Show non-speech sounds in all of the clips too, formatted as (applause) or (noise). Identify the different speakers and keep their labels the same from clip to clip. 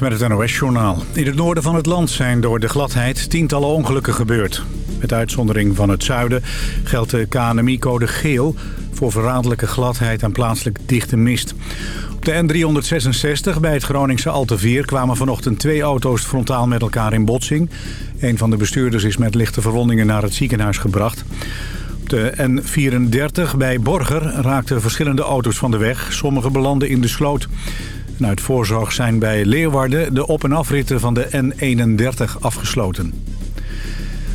Speaker 1: Met het NOS-journaal. In het noorden van het land zijn door de gladheid tientallen ongelukken gebeurd. Met uitzondering van het zuiden geldt de KNMI-code geel... voor verraderlijke gladheid en plaatselijk dichte mist. Op de N366 bij het Groningse Alteveer kwamen vanochtend twee auto's frontaal met elkaar in botsing. Een van de bestuurders is met lichte verwondingen naar het ziekenhuis gebracht. Op de N34 bij Borger raakten verschillende auto's van de weg. Sommige belanden in de sloot. Uit voorzorg zijn bij Leeuwarden de op- en afritten van de N31 afgesloten.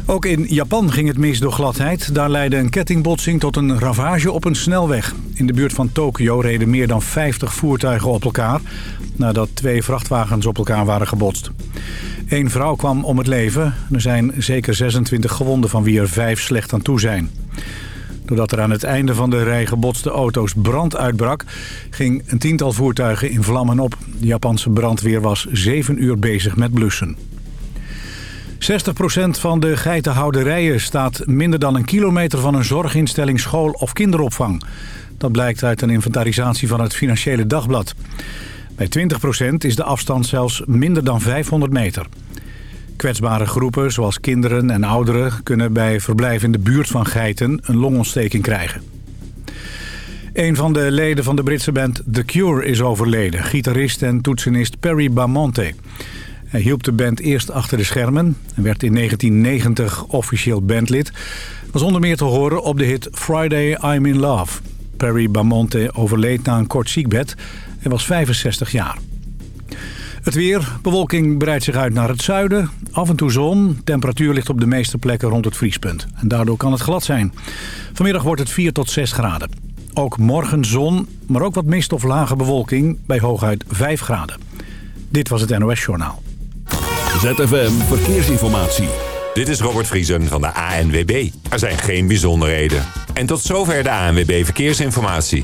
Speaker 1: Ook in Japan ging het mis door gladheid. Daar leidde een kettingbotsing tot een ravage op een snelweg. In de buurt van Tokio reden meer dan 50 voertuigen op elkaar... nadat twee vrachtwagens op elkaar waren gebotst. Eén vrouw kwam om het leven. Er zijn zeker 26 gewonden van wie er vijf slecht aan toe zijn. Doordat er aan het einde van de rij gebotste auto's brand uitbrak... ging een tiental voertuigen in vlammen op. De Japanse brandweer was zeven uur bezig met blussen. 60% van de geitenhouderijen staat minder dan een kilometer van een zorginstelling, school of kinderopvang. Dat blijkt uit een inventarisatie van het Financiële Dagblad. Bij 20% is de afstand zelfs minder dan 500 meter. Kwetsbare groepen, zoals kinderen en ouderen... kunnen bij verblijf in de buurt van geiten een longontsteking krijgen. Een van de leden van de Britse band The Cure is overleden. Gitarist en toetsenist Perry Bamonte. Hij hielp de band eerst achter de schermen... en werd in 1990 officieel bandlid. Was onder meer te horen op de hit Friday I'm in Love. Perry Bamonte overleed na een kort ziekbed. Hij was 65 jaar. Het weer. Bewolking breidt zich uit naar het zuiden. Af en toe zon. Temperatuur ligt op de meeste plekken rond het vriespunt. En daardoor kan het glad zijn. Vanmiddag wordt het 4 tot 6 graden. Ook morgen zon, maar ook wat mist of lage bewolking bij hooguit 5 graden. Dit was het NOS Journaal.
Speaker 2: ZFM Verkeersinformatie.
Speaker 3: Dit is Robert Vriesen van de ANWB. Er zijn geen bijzonderheden. En tot zover de ANWB Verkeersinformatie.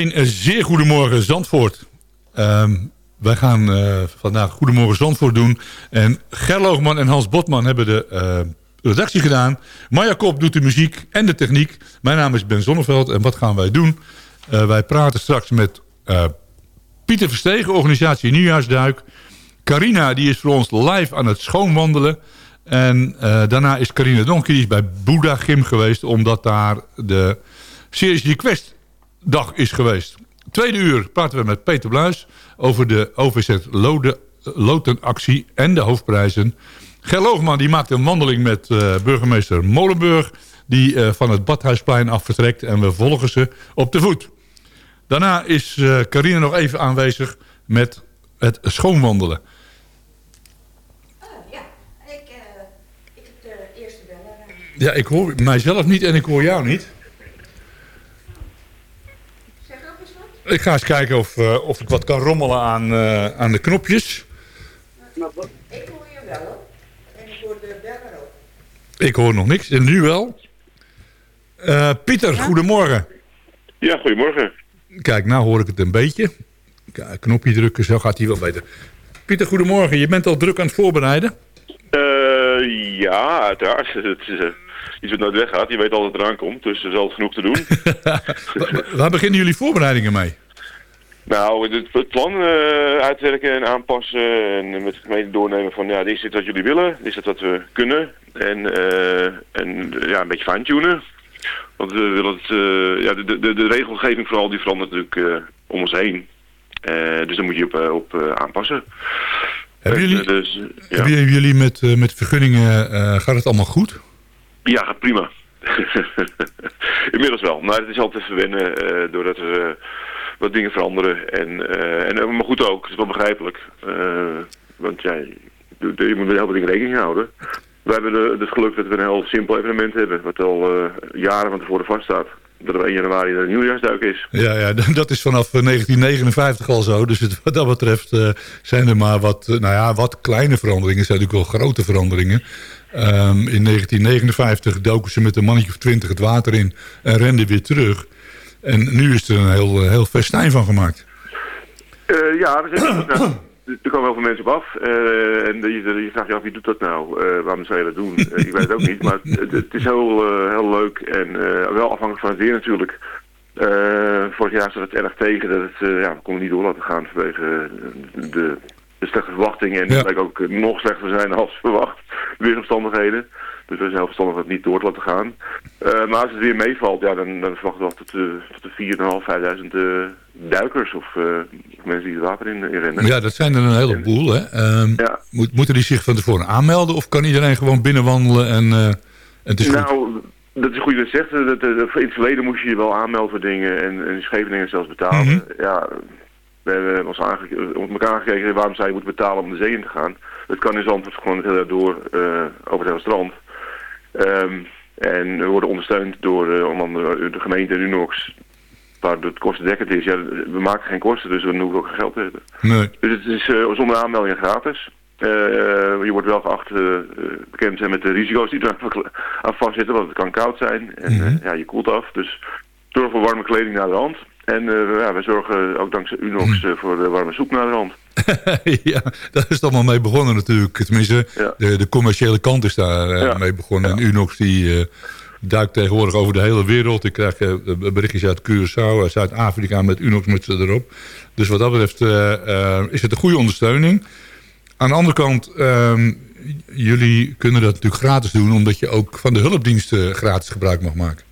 Speaker 4: Een zeer goedemorgen Zandvoort. Ehm, wij gaan eh, vandaag Goedemorgen Zandvoort doen. En Gerloogman en Hans Botman hebben de eh, redactie gedaan. Marja Kop doet de muziek en de techniek. Mijn naam is Ben Zonneveld en wat gaan wij doen? Eh, wij praten straks met Pieter Verstegen, organisatie Nieuwjaarsduik. Carina die is voor ons live aan het schoonwandelen. En daarna is Carina nog een keer bij Boeddha Gym geweest... omdat daar de Series Quest dag is geweest. Tweede uur praten we met Peter Bluis over de OVZ Lode, Lotenactie en de hoofdprijzen. Ger Loogman die maakt een wandeling met eh, burgemeester Molenburg... die eh, van het Badhuisplein af vertrekt en we volgen ze op de voet. Daarna is eh Carine nog even aanwezig met het schoonwandelen.
Speaker 5: Oh, ja, ik, ik heb de eerste beller.
Speaker 4: Ja, ik hoor mijzelf niet en ik hoor jou niet.
Speaker 5: Zeg ook eens wat.
Speaker 4: Ik ga eens kijken of, eh, of ik wat kan rommelen aan, eh, aan de knopjes.
Speaker 5: Ik hoor je wel hoor. En ik hoor de beller ook.
Speaker 4: Ik hoor nog niks. En nu wel? Eh, Pieter, goedemorgen.
Speaker 6: Ja, goedemorgen.
Speaker 4: Kijk, nou hoor ik het een beetje. Kijk, knopje drukken, zo gaat hij wel beter. Pieter, goedemorgen. Je bent al druk aan het voorbereiden.
Speaker 6: Eh, ja, uiteraard. (laughs) Het is, iets wat nooit weggaat. Je weet altijd eraan komt, dus er is altijd genoeg te doen. (laughs)
Speaker 4: Waar- Waar beginnen jullie voorbereidingen mee?
Speaker 6: Nou, het, het plan eh, uitwerken en aanpassen en met de gemeente doornemen van ja, is dit wat jullie willen? Is dit wat we kunnen? En, eh, en ja, een beetje fine-tunen. Want we willen het, eh, ja, de, de, de regelgeving vooral die verandert natuurlijk om ons heen. Dus daar moet je op, op aanpassen.
Speaker 4: Hebben jullie,
Speaker 6: dus, ja.
Speaker 4: hebben jullie met, met vergunningen, gaat het allemaal goed?
Speaker 6: Ja, gaat prima. (laughs) Inmiddels wel. Maar het is altijd even wennen eh, doordat eh, wat dingen veranderen. En, eh, en, eh, maar goed ook, het is wel begrijpelijk. Eh, want ja, je, moet met heel veel dingen rekening houden. We hebben de, het geluk dat we een heel simpel evenement hebben. Wat al jaren van tevoren vaststaat. Dat er op 1 januari een nieuwjaarsduik is.
Speaker 4: Ja, ja, (laughs) dat is vanaf eh, 1959 al zo. Dus het, wat dat betreft zijn er maar wat, nou ja, wat kleine veranderingen. zijn natuurlijk wel grote veranderingen. Ehm, in 1959 doken ze met een mannetje of twintig het water in en renden weer terug. En nu is er een heel, eh, heel festijn van gemaakt.
Speaker 6: Eh, ja, we zijn, (coughs) nou, er komen heel veel mensen op af. eh, en je, je vraagt je af, wie doet dat nou? Waarom zou je dat doen? Ik weet het ook niet, maar het, het is heel, heel leuk. En wel afhankelijk van het weer natuurlijk. Vorig jaar zat het erg tegen. Dat het, ja, we konden niet door laten gaan vanwege de, de slechte verwachtingen. En
Speaker 4: Ja.
Speaker 6: het bleek ook nog slechter te zijn als verwacht. Weersomstandigheden. Dus we zijn heel verstandig dat niet door te laten gaan. Eh, maar als het weer meevalt, ja, dan, dan verwachten we wel tot, de tot de 4.500, 5.000 eh, duikers of eh, mensen die het water in, in rennen.
Speaker 4: Ja, dat zijn er een heleboel. Hè. Ehm,
Speaker 6: Ja.
Speaker 4: moet, moeten die zich van tevoren aanmelden? Of kan iedereen gewoon binnenwandelen en, eh, en het is goed?
Speaker 6: Nou, dat is goed dat je zegt. Dat, in het verleden moest je je wel aanmelden voor dingen en, en in Scheveningen zelfs betalen.
Speaker 4: Mhm.
Speaker 6: Ja, we hebben ons op elkaar gekeken waarom zou je moeten betalen om de zee in te gaan. Dat kan in Zandvoort gewoon jaar door eh, over het hele strand. Ehm, en we worden ondersteund door eh, onder andere de gemeente en Unox. Waardoor het kostendekkend is. Ja, we maken geen kosten, dus we hoeven ook geen geld te hebben.
Speaker 4: Nee.
Speaker 6: Dus het is eh, zonder aanmelding gratis. Eh, je wordt wel geacht bekend zijn met de risico's die er aan- vastzitten, want het kan koud zijn en
Speaker 4: Mhm.
Speaker 6: ja, je koelt af. Dus zorg voor warme kleding naar de hand. En ja, we zorgen ook dankzij Unox
Speaker 4: Mhm.
Speaker 6: voor de warme soep naar de hand. (laughs)
Speaker 4: ja, daar is het allemaal mee begonnen natuurlijk. Tenminste,
Speaker 6: Ja.
Speaker 4: de, de commerciële kant is daar eh,
Speaker 6: Ja.
Speaker 4: mee begonnen. En Unox die eh, duikt tegenwoordig over de hele wereld. Ik krijg eh, berichtjes uit Curaçao, Zuid-Afrika met Unox met ze erop. Dus wat dat betreft is het een goede ondersteuning. Aan de andere kant, ehm, jullie kunnen dat natuurlijk gratis doen... omdat je ook van de hulpdiensten gratis gebruik mag maken.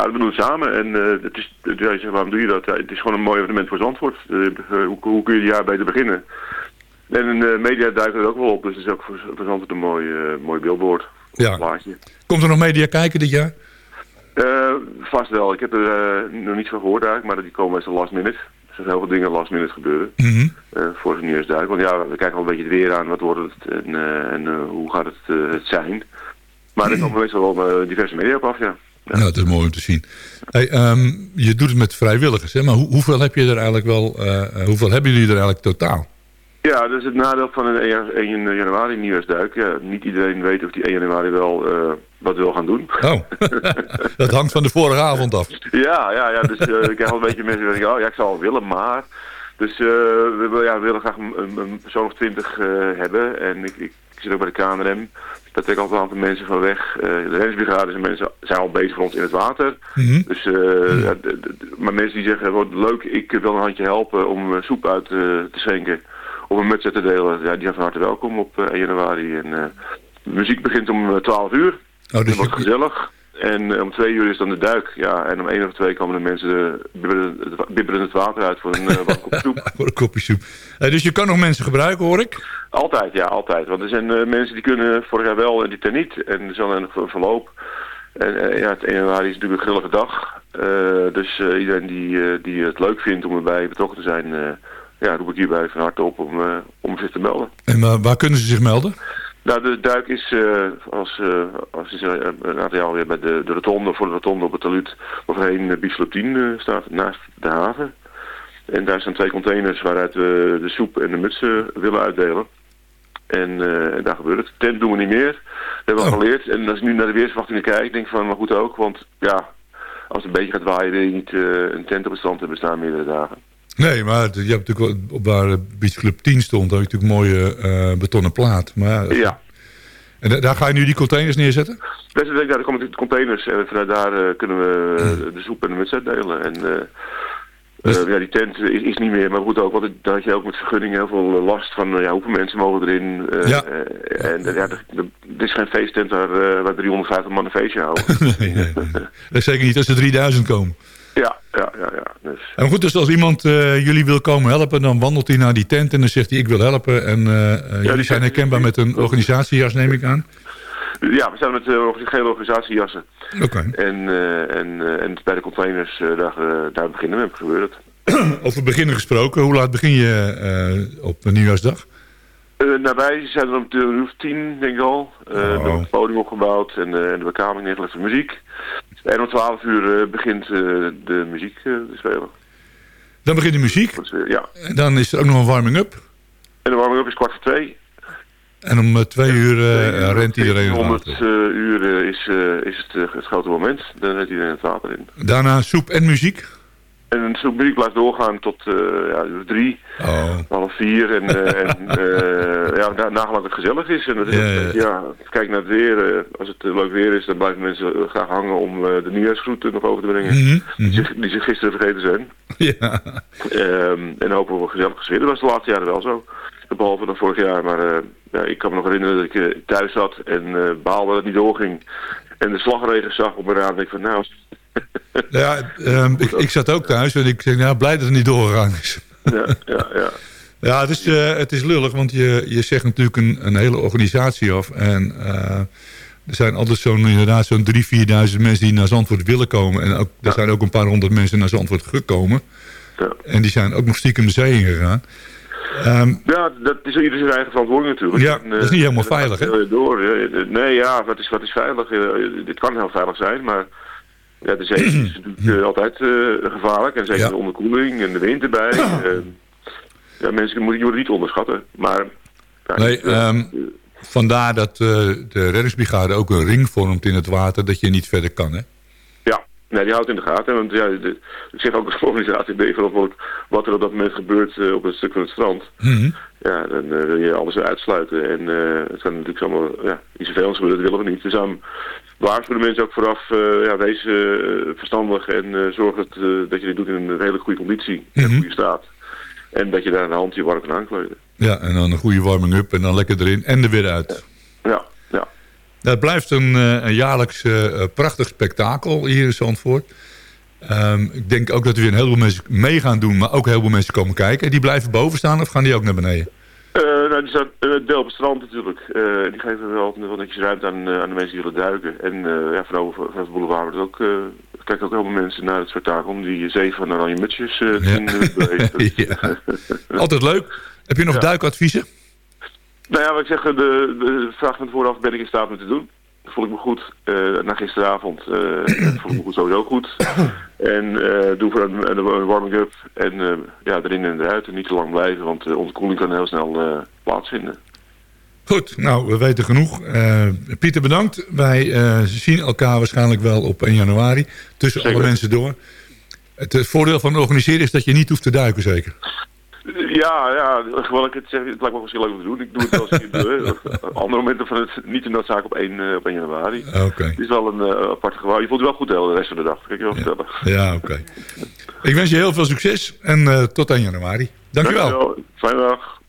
Speaker 6: Ja, dat doen we samen. En eh, het is, zegt, waarom doe je dat? Ja, het is gewoon een mooi evenement voor Zandvoort. Eh, hoe, hoe kun je het jaar beter beginnen? En media duikt er ook wel op. Dus het is ook voor, voor Zandvoort een mooi, mooi billboard.
Speaker 4: Ja.
Speaker 6: Plaatje.
Speaker 4: Komt er nog media kijken dit jaar?
Speaker 6: Vast wel. Ik heb er nog niet van gehoord eigenlijk, maar die komen meestal last minute. Er zijn heel veel dingen last minute gebeuren
Speaker 4: Mhm.
Speaker 6: eh, voor het nieuwsduik. Want ja, we kijken wel een beetje het weer aan, wat wordt het en, en hoe gaat het, het zijn. Maar er komen meestal wel diverse media op af, ja. Ja.
Speaker 4: Nou, dat is mooi om te zien. Hey, ehm, je doet het met vrijwilligers, hè? maar hoe, hoeveel heb je er eigenlijk wel? eh, eh, hoeveel hebben jullie er eigenlijk totaal?
Speaker 6: Ja, dat is het nadeel van een 1 januari nieuwjaarsduik. Ja, niet iedereen weet of die 1 januari wel eh, wat wil gaan doen.
Speaker 4: Oh, (laughs) dat hangt van de vorige avond af.
Speaker 6: Ja, ja, ja dus ik krijg wel een beetje mensen die zeggen, oh ja, ik zou willen, maar... Dus we, willen- ja, we willen graag een, een, persoon of twintig hebben. En ik, ik, ik zit ook bij de KNRM. Daar trek ik altijd een aantal mensen van weg. Eh, de reddingsbrigade zijn mensen zijn al bezig voor ons in het water.
Speaker 4: Mhm.
Speaker 6: Dus, eh, d- maar mensen die zeggen, wat leuk, ik wil een handje helpen om eh, soep uit te schenken. Of een muts uit te delen. Ja, die zijn van harte welkom op eh, 1 januari. En de muziek begint om eh, 12 uur.
Speaker 4: Oh,
Speaker 6: Dat
Speaker 4: dus
Speaker 6: wordt
Speaker 4: je,
Speaker 6: gezellig. En eh, om twee uur is dan de duik. Ja, en om één of twee komen de mensen de, bibberen, het, water uit voor een uh, wat kop soep. (laughs)
Speaker 4: voor een kopje soep. Eh, dus je kan nog mensen gebruiken, hoor ik.
Speaker 6: Altijd, ja, altijd. Want er zijn eh, mensen die kunnen vorig jaar wel en die ten niet. En er is dan een verloop. En eh, ja, het 1 januari is natuurlijk een grillige dag. Eh, dus eh, iedereen die, eh, die het leuk vindt om erbij betrokken te zijn... eh, ja, roep ik hierbij van harte op om, eh, om zich te melden.
Speaker 4: En waar kunnen ze zich melden?
Speaker 6: Nou, de duik is eh, als, eh, als is, eh, een aantal jaar weer bij de, de rotonde, voor de rotonde op het taluut, waarheen uh, Bislop 10 eh, staat, naast de haven. En daar staan twee containers waaruit we de soep en de mutsen willen uitdelen. En daar gebeurt het. Tent doen we niet meer. Dat hebben we
Speaker 4: Oh.
Speaker 6: al geleerd. En als ik nu naar de weersverwachtingen kijk, denk ik van, maar goed ook. Want ja, als het een beetje gaat waaien, wil je niet een tent op het strand hebben staan meerdere dagen.
Speaker 4: Nee, maar je hebt natuurlijk op waar eh, Beach Club 10 stond, heb je natuurlijk mooie eh, betonnen plaat. Maar,
Speaker 6: Ja.
Speaker 4: En da- daar ga je nu die containers neerzetten?
Speaker 6: Ik, daar komen de containers en vanuit daar eh, kunnen we eh, de soep en de muts uitdelen. En eh,
Speaker 4: Dus-
Speaker 6: eh, ja, die tent is, is niet meer, maar goed ook, want het- daar had je ook met vergunningen heel veel eh, last van eh, ja, hoeveel mensen mogen erin. eh,
Speaker 4: Ja.
Speaker 6: eh, en eh, ja, er is geen feesttent waar, eh, waar 350 man een feestje houden. (laughs)
Speaker 4: nee, nee, nee. Dat zeker niet als er 3000 komen.
Speaker 6: Ja, ja, ja, ja. Dus,
Speaker 4: En goed, dus als iemand eh, jullie wil komen helpen, dan wandelt hij naar die tent en dan zegt hij ik wil helpen. En eh, eh, jullie zijn herkenbaar met een organisatiejas, neem ik aan.
Speaker 6: ja, we zijn met uh, gele organisatiejassen.
Speaker 4: Oké.
Speaker 6: En, eh, en, en bij de containers, daar, daar beginnen we, gebeurt (clears throat) het.
Speaker 4: Over beginnen gesproken, hoe laat begin je op nieuwjaarsdag?
Speaker 6: Eh nou, wij zijn er om de uur tien, denk ik al.
Speaker 4: Oh.
Speaker 6: We het podium opgebouwd en, en de bekamering neergelegd voor muziek. En om twaalf uur eh, begint eh, de muziek eh, te spelen.
Speaker 4: Dan begint de muziek.
Speaker 6: Ja.
Speaker 4: En dan is er ook nog een warming-up.
Speaker 6: En de warming-up is kwart voor twee.
Speaker 4: En om twee uur rent iedereen het
Speaker 6: 100
Speaker 4: water.
Speaker 6: uur is, is het, het grote moment. Dan rent iedereen het water in.
Speaker 4: Daarna soep en muziek.
Speaker 6: En de muziek blijft doorgaan tot eh, ja, drie,
Speaker 4: Oh.
Speaker 6: half vier. En, eh en (laughs) eh, ja, na, nagelang het gezellig is. En dat is
Speaker 4: Ja,
Speaker 6: ook-
Speaker 4: ja.
Speaker 6: ja, kijk naar het weer. als het leuk weer is, dan blijven mensen graag hangen om de nieuwjaarsgroet nog over te brengen.
Speaker 4: Mhm,
Speaker 6: Die
Speaker 4: mhm.
Speaker 6: zich- die zich gisteren vergeten zijn. (laughs)
Speaker 4: Ja.
Speaker 6: Ehm, en hopen we gezellig gesfeer. Dat was de laatste jaren wel zo. Behalve dan vorig jaar. Maar ja, ik kan me nog herinneren dat ik thuis zat en baalde dat het niet doorging. En de slagregen zag op mijn raam. En ik van nou, (laughs)
Speaker 4: Ja, ehm, ik, ik zat ook thuis en ik zeg, nou, blij dat het niet doorgegaan is.
Speaker 6: ja, ja, ja. (laughs)
Speaker 4: Ja, het is, eh, het is lullig, want je, je zegt natuurlijk een, een hele organisatie af. En eh, er zijn altijd zo'n inderdaad zo'n 3.000, 4.000 mensen die naar Zandvoort willen komen. En ook, er zijn ook een paar honderd mensen naar Zandvoort gekomen.
Speaker 6: Ja.
Speaker 4: En die zijn ook nog stiekem de zee ingegaan. Ehm,
Speaker 6: Ja, dat is ieder zijn eigen verantwoording natuurlijk.
Speaker 4: Ja,
Speaker 6: En,
Speaker 4: dat is niet helemaal
Speaker 6: dat gaat
Speaker 4: veilig, hè?
Speaker 6: Door. Nee, ja, wat is, wat is veilig? Eh, dit kan heel veilig zijn, maar ja, de zee is (clears throat) natuurlijk eh, altijd eh, gevaarlijk. En zeker
Speaker 4: Ja.
Speaker 6: de onderkoeling en de wind erbij. (clears throat) Eh, ja, mensen moeten je niet onderschatten. Maar, ja,
Speaker 4: Nee,
Speaker 6: eh,
Speaker 4: ehm, vandaar dat de reddingsbrigade ook een ring vormt in het water... dat je niet verder kan, hè?
Speaker 6: Nee, die houdt in de gaten. Want ja, de, ik zeg ook als organisatie je verantwoordelijk wat er op dat moment gebeurt eh, op het stuk van het strand.
Speaker 4: Mhm.
Speaker 6: Ja, dan eh, wil je alles uitsluiten. En eh, het kan natuurlijk allemaal, ja, niet zoveel ons gebeuren, dat willen we niet. Dus daarom waarschuwen de mensen ook vooraf, ja, wees verstandig en zorg dat, dat je dit doet in een redelijk goede conditie, in
Speaker 4: Mhm.
Speaker 6: een goede staat. En dat je daar aan de hand je warm kan aankleden.
Speaker 4: Ja, en dan een goede warming-up en dan lekker erin en er weer uit.
Speaker 6: Ja, ja.
Speaker 4: Het blijft een, eh, een jaarlijks eh, prachtig spektakel hier in Zandvoort. Ehm, ik denk ook dat er weer een heleboel mensen mee gaan doen, maar ook heel veel mensen komen kijken. Die blijven boven staan of gaan die ook naar beneden?
Speaker 6: Eh, nou, die staat uh, deel op het strand natuurlijk. Eh, die geven wel, wel netjes ruimte aan, eh, aan de mensen die willen duiken. En eh ja, van over van het boulevard wordt ook, eh, kijken ook heel veel mensen naar het spektakel om die zee van oranje mutsjes eh, te zien. eh. (laughs)
Speaker 4: Ja. Altijd leuk. Heb je nog
Speaker 6: Ja.
Speaker 4: duikadviezen?
Speaker 6: Nou ja, wat ik zeg, de, de vraag van vooraf ben ik in staat om te doen. Voel ik me goed. Eh, na gisteravond eh, voel ik me goed sowieso goed.
Speaker 7: En eh, doe voor een, een warming-up. En ja, erin en eruit. En niet te lang blijven, want de ontkoeling kan heel snel plaatsvinden.
Speaker 4: Goed, nou, we weten genoeg. Pieter, bedankt. Wij zien elkaar waarschijnlijk wel op 1 januari. Tussen alle mensen door. Het voordeel van organiseren is dat je niet hoeft te duiken, zeker.
Speaker 7: Ja, ja, gewoon ik het zeg, het lijkt me misschien leuk om te doen. Ik doe het wel eens een keer, (laughs) eh, Andere momenten van het niet de noodzaak op 1, eh, op 1 januari.
Speaker 4: Oké.
Speaker 7: Het is wel een eh, aparte gewaar. Je voelt je wel goed de hele rest van de dag. Kan ik je wel vertellen.
Speaker 4: Ja, oké. Ik wens je heel veel succes en tot 1 januari. Dankjewel.
Speaker 7: Dankjewel. Fijne dag.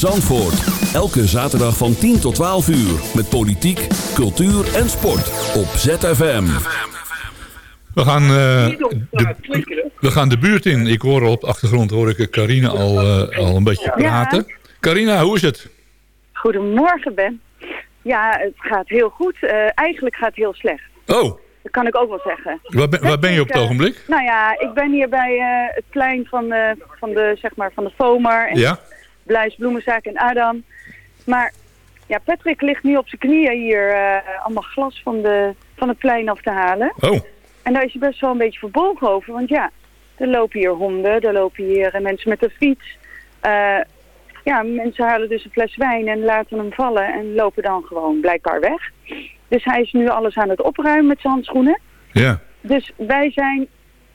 Speaker 2: Zandvoort. Elke zaterdag van 10 tot 12 uur. Met politiek, cultuur en sport. Op ZFM.
Speaker 4: We gaan, eh, de, we gaan de buurt in. Ik hoor op de achtergrond hoor ik Carina al, eh, al een beetje praten. Carina, hoe is het?
Speaker 8: Goedemorgen, Ben. Ja, het gaat heel goed. Eh, eigenlijk gaat het heel slecht.
Speaker 4: Oh,
Speaker 8: Dat kan ik ook wel zeggen.
Speaker 4: waar ben, waar ben je op het
Speaker 8: Ik, eh,
Speaker 4: ogenblik?
Speaker 8: Nou ja, ik ben hier bij eh, het plein van de, van de, zeg maar, van de FOMAR en
Speaker 4: Ja?
Speaker 8: Bluis Bloemenzaak en Adam. Maar ja, Patrick ligt nu op zijn knieën hier eh, allemaal glas van, de, van het plein af te halen.
Speaker 4: Oh,
Speaker 8: En daar is hij best wel een beetje verbolgen over. Want ja, Er lopen hier honden, er lopen hier mensen met een fiets. Eh, ja, mensen halen dus een fles wijn en laten hem vallen en lopen dan gewoon blijkbaar weg. Dus hij is nu alles aan het opruimen met zijn handschoenen.
Speaker 4: Ja.
Speaker 8: Dus wij zijn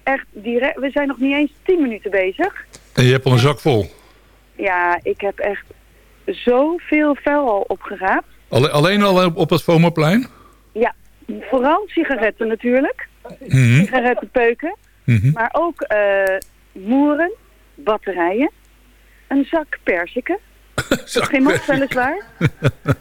Speaker 8: echt direct, we zijn nog niet eens 10 minuten bezig.
Speaker 4: En je hebt al een zak vol.
Speaker 8: Ja, ik heb echt zoveel vuil al opgeraapt.
Speaker 4: Alle- alleen al op, op het Vomaplein?
Speaker 8: Ja, vooral sigaretten natuurlijk.
Speaker 4: Mhm.
Speaker 8: Sigarettenpeuken.
Speaker 4: Mhm.
Speaker 8: Maar ook eh, moeren, batterijen, een zak perziken. (laughs)
Speaker 4: Zak
Speaker 8: Geen mot, weliswaar. (laughs)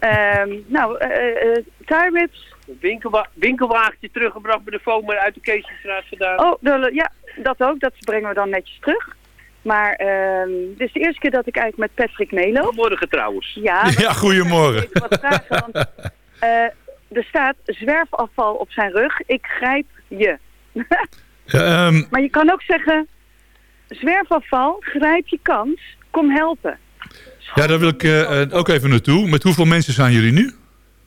Speaker 8: Ehm nou, eh eh tie-rips.
Speaker 9: Winkelwa winkelwagentje teruggebracht bij de FOMA uit de Keesstraat vandaan.
Speaker 8: Oh, de- ja, dat ook. Dat brengen we dan netjes terug. Maar ehm dit is de eerste keer dat ik eigenlijk met Patrick meeloop.
Speaker 9: Morgen trouwens.
Speaker 8: Ja, (laughs)
Speaker 4: Ja, goedemorgen.
Speaker 8: even wat vragen. Want, eh, er staat zwerfafval op zijn rug. Ik grijp je. (laughs)
Speaker 4: Ehm,
Speaker 8: Maar je kan ook zeggen, zwerfafval, grijp je kans, kom helpen.
Speaker 4: ja, daar wil ik eh, eh, ook even naartoe. Met hoeveel mensen zijn jullie nu?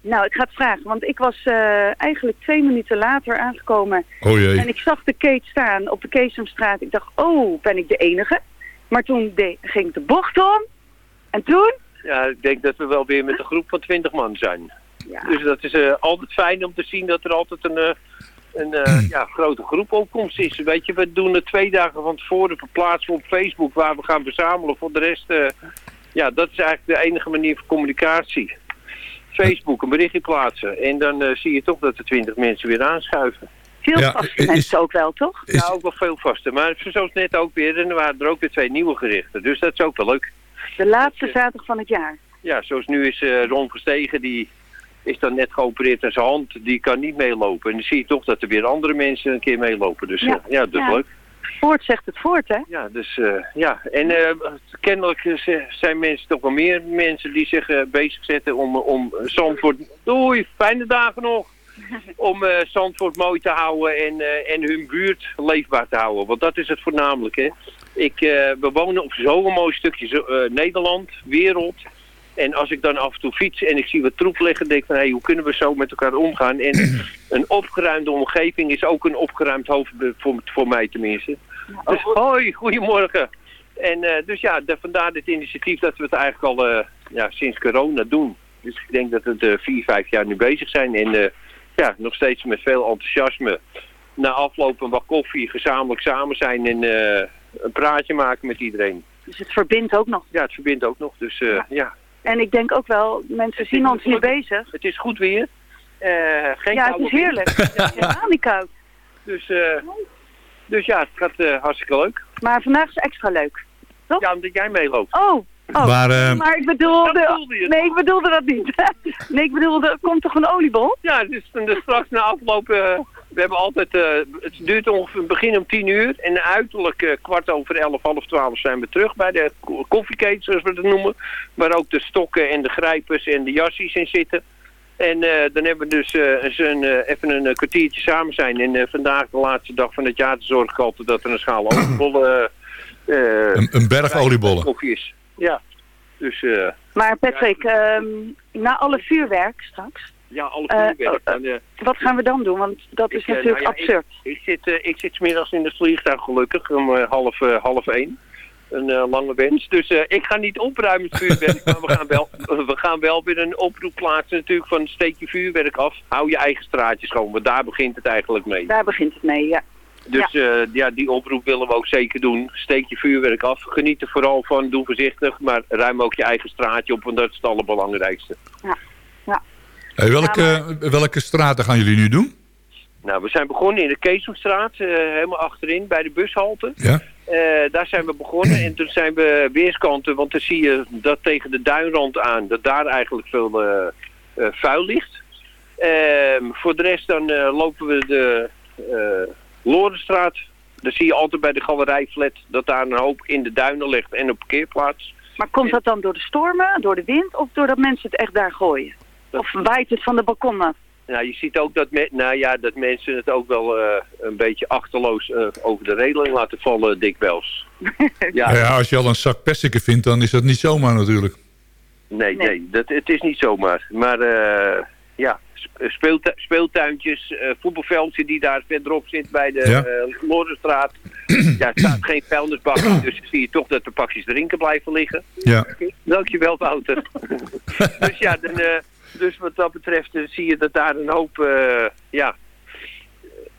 Speaker 8: Nou, ik ga het vragen, want ik was eh, eigenlijk twee minuten later aangekomen.
Speaker 4: Oh jee.
Speaker 8: En ik zag de Kate staan op de Keesomstraat. Ik dacht, oh, ben ik de enige? Maar toen de- ging de bocht om. En toen?
Speaker 9: Ja, ik denk dat we wel weer met een groep van 20 man zijn.
Speaker 8: Ja.
Speaker 9: Dus dat is eh, altijd fijn om te zien dat er altijd een, eh, een eh, (clears throat) ja, grote groep opkomst is. Weet je, we doen het twee dagen van tevoren verplaatsen we op Facebook waar we gaan verzamelen. Voor de rest, eh, ja, dat is eigenlijk de enige manier van communicatie. Facebook, een berichtje plaatsen. En dan eh, zie je toch dat er 20 mensen weer aanschuiven.
Speaker 8: Veel
Speaker 4: Ja,
Speaker 8: vaste
Speaker 4: is-
Speaker 8: mensen ook wel, toch?
Speaker 4: Is-
Speaker 9: Ja, ook wel veel vaste. Maar zoals net ook weer, en er waren er ook weer twee nieuwe gerichten. Dus dat is ook wel leuk.
Speaker 8: De laatste zaterdag van het jaar.
Speaker 9: Ja, zoals nu is eh Ron Verstegen, die is dan net geopereerd aan zijn hand. Die kan niet meelopen. En dan zie je toch dat er weer andere mensen een keer meelopen. Dus
Speaker 8: Ja.
Speaker 9: ja, ja dat is
Speaker 8: Ja.
Speaker 9: leuk.
Speaker 8: Voort zegt het voort, hè?
Speaker 9: Ja, dus eh, ja. En eh, kennelijk zijn mensen toch wel meer mensen die zich eh, bezig zetten om, om Zandvoort... Doei, fijne dagen nog! (laughs) Om Zandvoort mooi te houden en, en hun buurt leefbaar te houden. Want dat is het voornamelijk, hè. Ik, we wonen op zo'n mooi stukje Nederland, wereld. En als ik dan af en toe fiets en ik zie wat troep liggen, denk ik van, hé, hoe kunnen we zo met elkaar omgaan? En (clears throat) een opgeruimde omgeving is ook een opgeruimd hoofd, eh, voor, voor mij tenminste. Dus hoi, goedemorgen. En eh, dus ja, de- vandaar dit initiatief dat we het eigenlijk al eh, ja, sinds corona doen. Dus ik denk dat we eh, vier, vijf jaar nu bezig zijn. En eh, ja, nog steeds met veel enthousiasme. Na afloop een wat koffie, gezamenlijk samen zijn en eh, een praatje maken met iedereen.
Speaker 8: Dus het verbindt ook nog.
Speaker 9: Ja, het verbindt ook nog. Dus eh, ja.
Speaker 8: En ik denk ook wel, mensen zien ons nu bezig.
Speaker 9: Het is goed weer. Eh, geen
Speaker 8: Ja, het
Speaker 9: koude
Speaker 8: is heerlijk. (laughs) Het is helemaal niet koud.
Speaker 9: Dus, eh, dus ja, het gaat eh, hartstikke leuk.
Speaker 8: Maar vandaag is extra leuk.
Speaker 9: Ja, omdat jij meeloopt.
Speaker 8: Oh, oh.
Speaker 4: Maar, eh,
Speaker 8: maar ik bedoelde... Nee, ik bedoelde dat niet. (laughs) nee, ik bedoelde, er komt toch een oliebol?
Speaker 9: Ja, dus, dus straks na afloop, eh, we hebben altijd, eh, het duurt ongeveer begin om tien uur. En uiterlijk eh, kwart over elf, half twaalf zijn we terug bij de ko- koffieketen, zoals we dat noemen. Waar ook de stokken en de grijpers en de jassies in zitten. En eh, dan hebben we dus eh, een, eh, even een kwartiertje samen zijn. En eh, vandaag, de laatste dag van het jaar, zorg ik altijd dat er een schaal oliebollen... eh,
Speaker 4: een, een berg oliebollen.
Speaker 9: koffie is. Ja, dus eh,
Speaker 8: Maar Patrick, ehm, na alle vuurwerk straks,
Speaker 9: ja, alle
Speaker 8: Eh, eh,
Speaker 9: eh,
Speaker 8: wat gaan we dan doen? Want dat is
Speaker 9: Ik,
Speaker 8: natuurlijk
Speaker 9: nou ja,
Speaker 8: absurd.
Speaker 9: Ik zit, ik zit middags in het vliegtuig gelukkig, om half, half één. Een lange wens. Dus ik ga niet opruimen het vuurwerk, maar we gaan, wel, we gaan wel weer een oproep plaatsen natuurlijk van steek je vuurwerk af. Hou je eigen straatje schoon, want daar begint het eigenlijk mee.
Speaker 8: Daar begint het mee, ja.
Speaker 9: Dus ja. ja, die oproep willen we ook zeker doen. Steek je vuurwerk af. Geniet er vooral van. Doe voorzichtig. Maar ruim ook je eigen straatje op, want dat is het allerbelangrijkste.
Speaker 4: Hey, welke, welke straten gaan jullie nu doen?
Speaker 9: Nou, we zijn begonnen in de Keesomstraat, eh, helemaal achterin bij de bushalte.
Speaker 4: Ja.
Speaker 9: Eh, daar zijn we begonnen en toen zijn we weerskanten, want dan zie je dat tegen de duinrand aan, dat daar eigenlijk veel eh, eh, vuil ligt. Ehm, voor de rest dan eh, lopen we de eh Lorenstraat. Dan zie je altijd bij de galerijflat dat daar een hoop in de duinen ligt en een parkeerplaats.
Speaker 8: Maar komt dat dan door de stormen, door de wind of doordat mensen het echt daar gooien? Of waait het van de balkon af?
Speaker 9: Nou, je ziet ook dat, me nou ja, dat mensen het ook wel eh, een beetje achterloos eh, over de regeling laten vallen, dikwijls. (laughs)
Speaker 4: Ja. ja, als je al een zak persiken vindt, dan is dat niet zomaar natuurlijk.
Speaker 9: Nee, nee, dat, het is niet zomaar. Maar eh, ja, sp- speeltu- speeltuintjes, eh, voetbalveldje die daar verderop zit bij de
Speaker 4: Ja.
Speaker 9: eh Lorenstraat. (clears throat) ja, er staat geen vuilnisbak, dus dan zie je toch dat de pakjes drinken blijven liggen.
Speaker 4: Ja.
Speaker 9: Dankjewel, Wouter. (laughs) dus ja, dan, eh, dus wat dat betreft eh, zie je dat daar een hoop, eh, ja...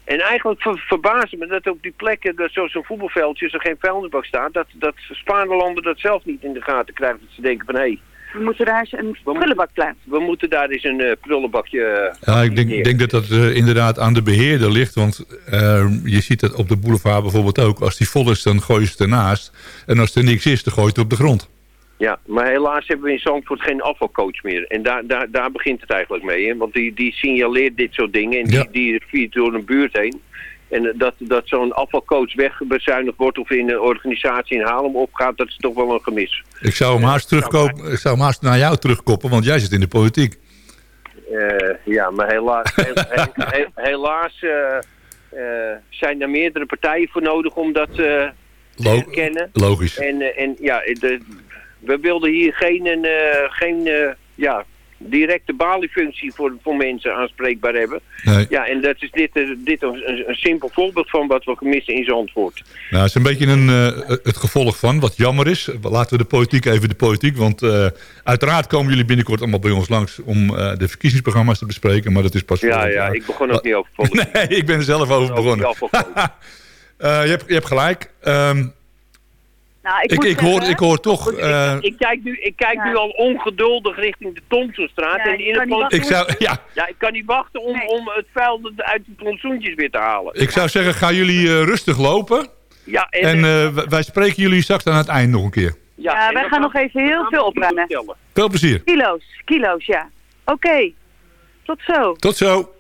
Speaker 9: En eigenlijk ver, verbazen me dat op die plekken, dat zoals een voetbalveldje, er geen vuilnisbak staat, dat, dat Spaanlanden dat zelf niet in de gaten krijgen. Dat ze denken van, hé, hey,
Speaker 8: We moeten daar eens een prullenbak plaatsen.
Speaker 9: we moeten daar eens een eh, prullenbakje...
Speaker 4: Ja, ik denk, denk dat dat inderdaad aan de beheerder ligt. Want eh, je ziet dat op de boulevard bijvoorbeeld ook. Als die vol is, dan gooi je ze ernaast. En als er niks is, dan gooi je het op de grond.
Speaker 9: Ja, maar helaas hebben we in Zandvoort geen afvalcoach meer. En daar, daar, daar begint het eigenlijk mee. Hè? Want die, die signaleert dit soort dingen en die,
Speaker 4: Ja.
Speaker 9: die viert door een buurt heen. En dat, dat zo'n afvalcoach wegbezuinigd wordt of in een organisatie in Haarlem opgaat, dat is toch wel een gemis.
Speaker 4: Ik zou hem haast, terugkopen, ik zou hem haast naar jou terugkoppen, want jij zit in de politiek.
Speaker 9: Eh, ja, maar helaas, (laughs) he- he- he- helaas eh, eh, zijn er meerdere partijen voor nodig om dat te
Speaker 4: Lo-
Speaker 9: herkennen.
Speaker 4: logisch.
Speaker 9: En, en ja, de, we wilden hier geen, eh, geen eh, ja, directe baliefunctie voor, voor mensen aanspreekbaar hebben.
Speaker 4: Nee.
Speaker 9: Ja, en dat is dit, eh, dit een, een, simpel voorbeeld van wat we missen in Zandvoort.
Speaker 4: Nou, het is een beetje een, het gevolg van, wat jammer is. Laten we de politiek even de politiek. Want uiteraard komen jullie binnenkort allemaal bij ons langs... om de verkiezingsprogramma's te bespreken. Maar dat is pas
Speaker 9: Ja, ja, ik begon ook niet over politiek. (laughs)
Speaker 4: Nee, ik ben er zelf over begonnen. (laughs) je, hebt, je hebt gelijk. Ehm,
Speaker 8: Nou, ik,
Speaker 4: ik, ik, hoor, ik hoor toch... eh,
Speaker 9: ik kijk, nu, ik kijk
Speaker 8: Ja.
Speaker 9: nu al ongeduldig richting de Thompsonstraat.
Speaker 8: Ja,
Speaker 9: en
Speaker 8: ik
Speaker 9: in
Speaker 8: kan
Speaker 9: het
Speaker 4: ik, zou, ja,
Speaker 9: Ja, ik kan niet wachten om,
Speaker 8: Nee.
Speaker 9: om het vuil uit de plantsoentjes weer te halen.
Speaker 4: ik zou zeggen, gaan jullie eh, rustig lopen.
Speaker 8: Ja,
Speaker 4: En eh, w- wij spreken jullie straks aan het eind nog een keer.
Speaker 8: Ja,
Speaker 9: en
Speaker 8: wij gaan nog even heel veel opruimen.
Speaker 4: Veel plezier.
Speaker 8: Kilo's, kilo's, ja. Oké, tot zo.
Speaker 4: Tot zo.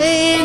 Speaker 10: 哎。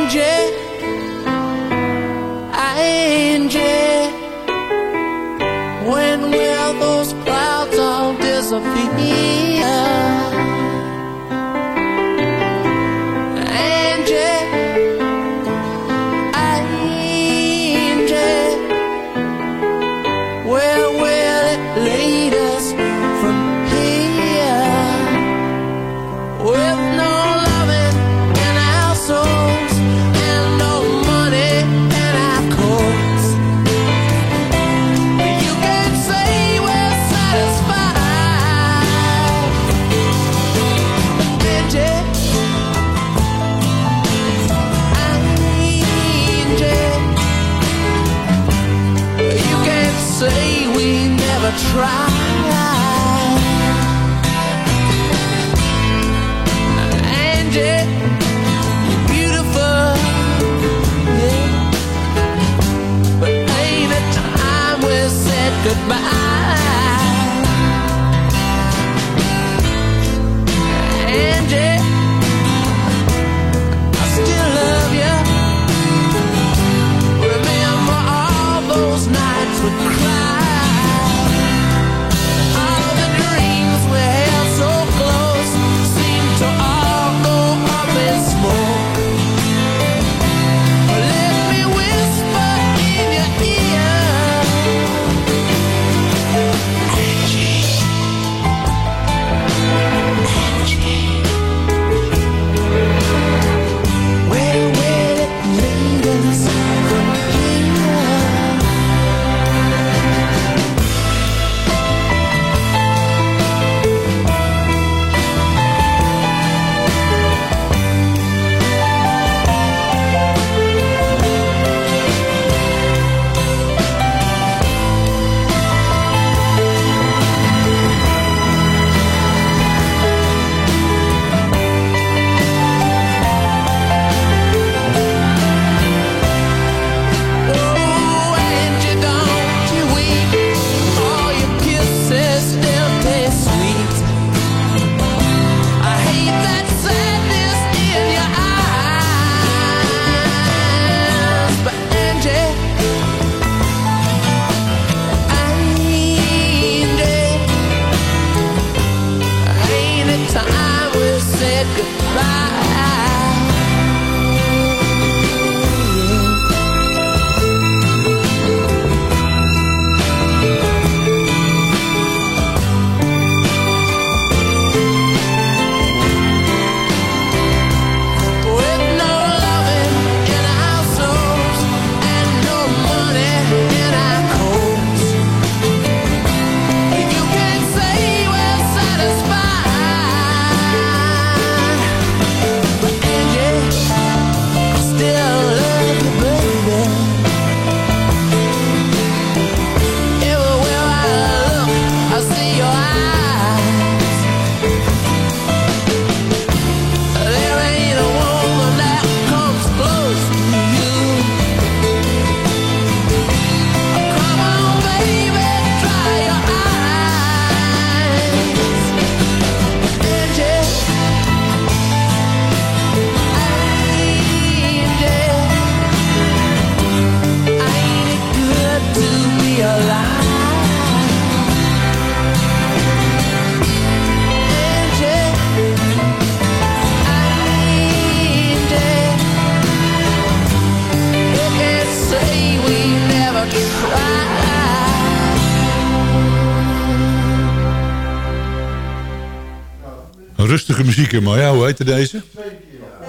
Speaker 10: maar ja, hoe heette deze?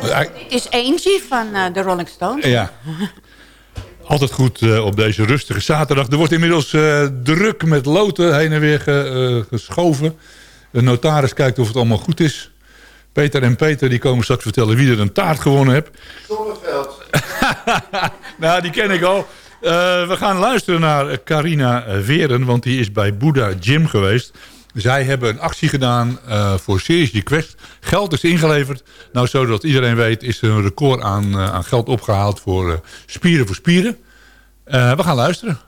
Speaker 11: Dit is Angie van eh, de Rolling Stones.
Speaker 10: Ja. Altijd goed eh, op deze rustige zaterdag. Er wordt inmiddels eh, druk met loten heen en weer geschoven. De notaris kijkt of het allemaal goed is. Peter en Peter die komen straks vertellen wie er een taart gewonnen heeft.
Speaker 4: Zonneveld. (laughs)
Speaker 10: nou, die ken ik al. we gaan luisteren naar Carina Veren, want die is bij Boeddha Gym geweest. Zij hebben een actie gedaan uh, voor Series Quest. Geld is ingeleverd. Nou, zodat iedereen weet, is er een record aan, eh, aan geld opgehaald voor eh, Spieren voor Spieren. we gaan luisteren.